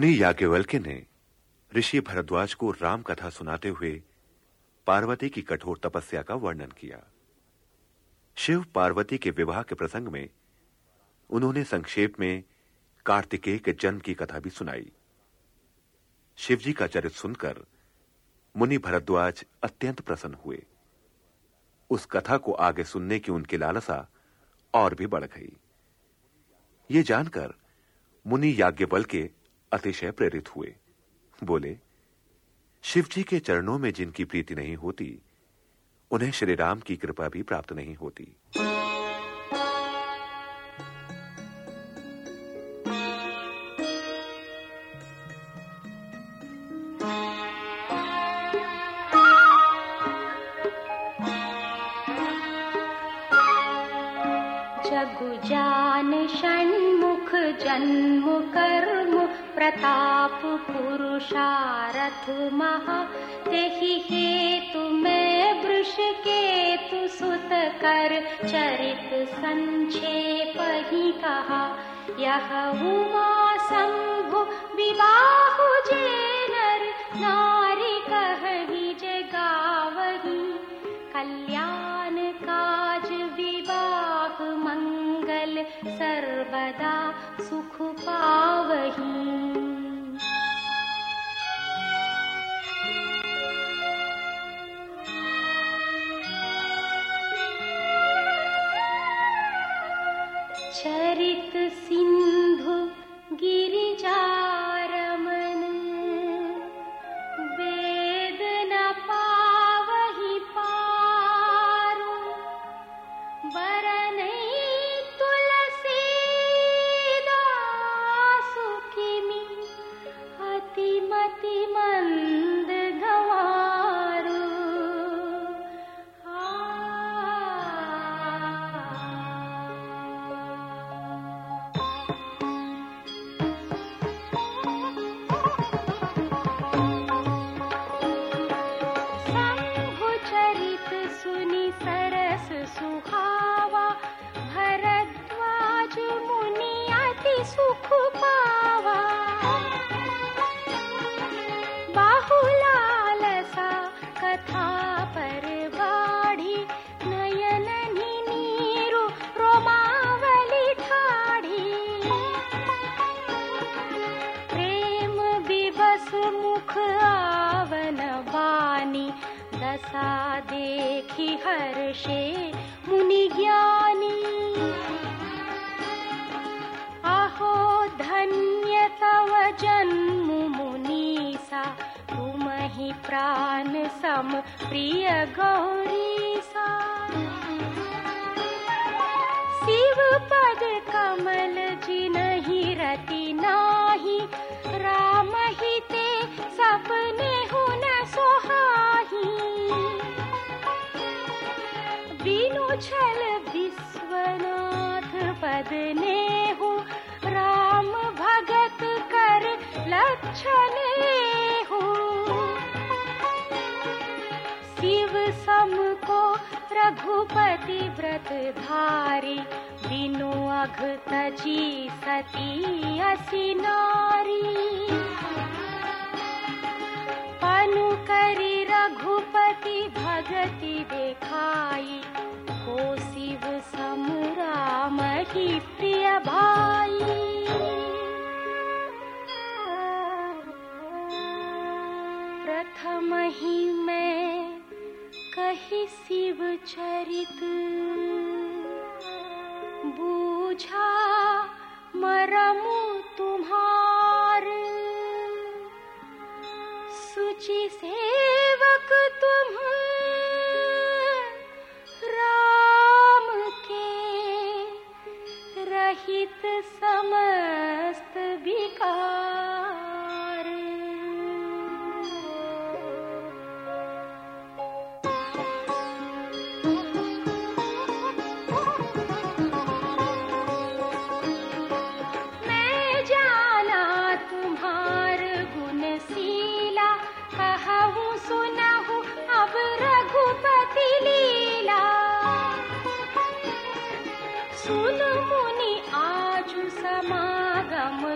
मुनि याज्ञवल्क्य ने ऋषि भरद्वाज को राम कथा सुनाते हुए पार्वती की कठोर तपस्या का वर्णन किया। शिव पार्वती के विवाह के प्रसंग में उन्होंने संक्षेप में कार्तिकेय के जन्म की कथा भी सुनाई। शिवजी का चरित्र सुनकर मुनि भरद्वाज अत्यंत प्रसन्न हुए। उस कथा को आगे सुनने की उनकी लालसा और भी बढ़ गई। ये जानकर मुनि याज्ञवल के अतिशय प्रेरित हुए। बोले, शिवजी के चरणों में जिनकी प्रीति नहीं होती, उन्हें श्री राम की कृपा भी प्राप्त नहीं होती। जन्म कर्म प्रताप पुरुषारथ महा। तेहि हेतु मैं वृष केतु सुत कर चरित संक्षेप ही कहा। यह उमा शंभु सुख देखी हर्षे मुनि ज्ञानी। आहो धन्य तव जन्म मुनीसा तुम ही प्राण सम प्रिय गौरीसा छल विश्वनाथ पद नेहु राम भगत कर लक्षण शिव सम को रघुपति व्रत धारी। बिनु अघ तजी सती असी नारी। पनु करी रघुपति भगति देखाई को शिव सम राम ही प्रिय भाई। प्रथम ही मैं कही शिव चरित। बूझा मरमु तुम्हार। सुचि सेवक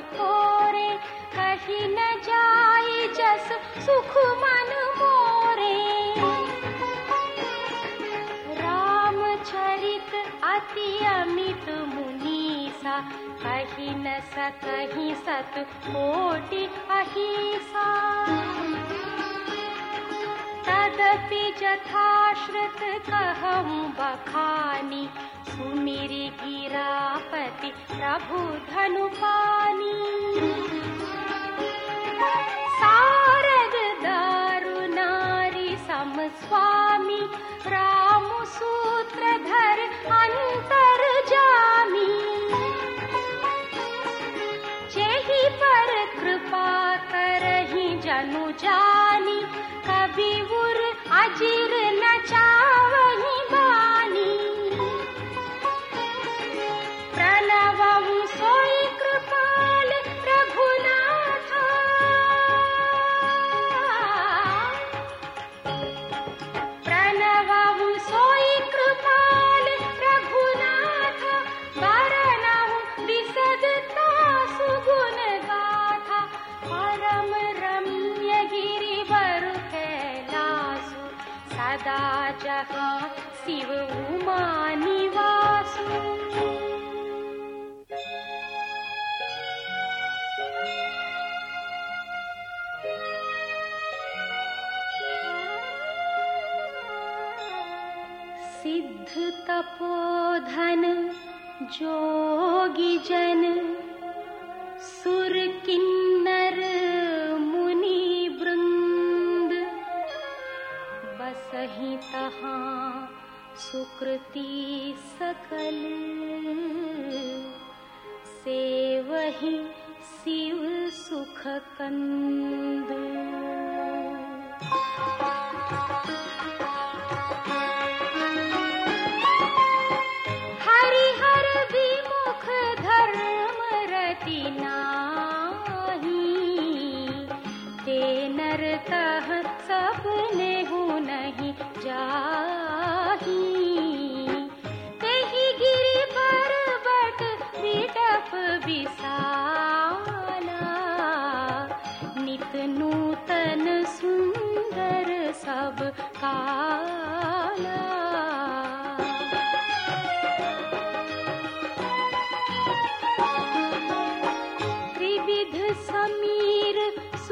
तोरे कह न जाई जस सुख मन मोरे। राम चरित अति अमित मुनीसा कही न सकही सत कोटि अहिसा। तदपि जथाश्रुत कहूँ बखानी सुमिरि गिरापति प्रभु धनुपानी। सारद दारु नारी सम स्वामी राम सूत्रधर अंतर जामी। जेहि पर कृपा करहि जनु जानी कभी उर अजिर शिव उमा निवासु सिद्ध तपोधन जोगी जन सुर किन्नर मुनि वृंद बसहि तहाँ सुकृति सकल। सेवहि शिव सुख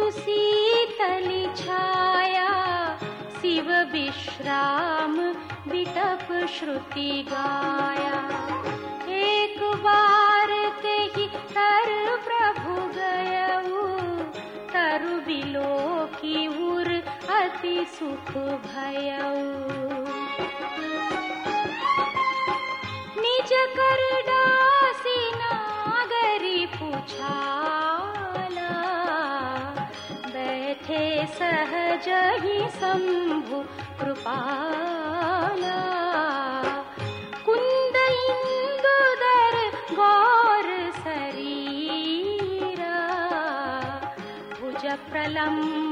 सुशीतल छाया शिव विश्राम विटप श्रुति गाया। एक बार ते ही तर प्रभु गयऊ तरु बिलो की उर अति सुख भयऊ। निज कर डासी कृपाला। कुंद इंदुदर गौर शरीरा। भुज प्रलंब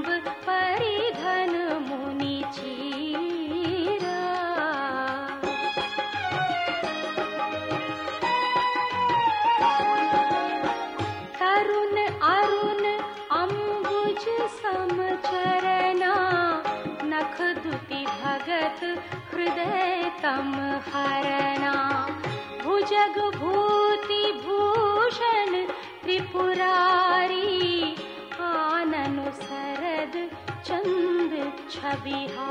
आननु सरद चंद छबिहारी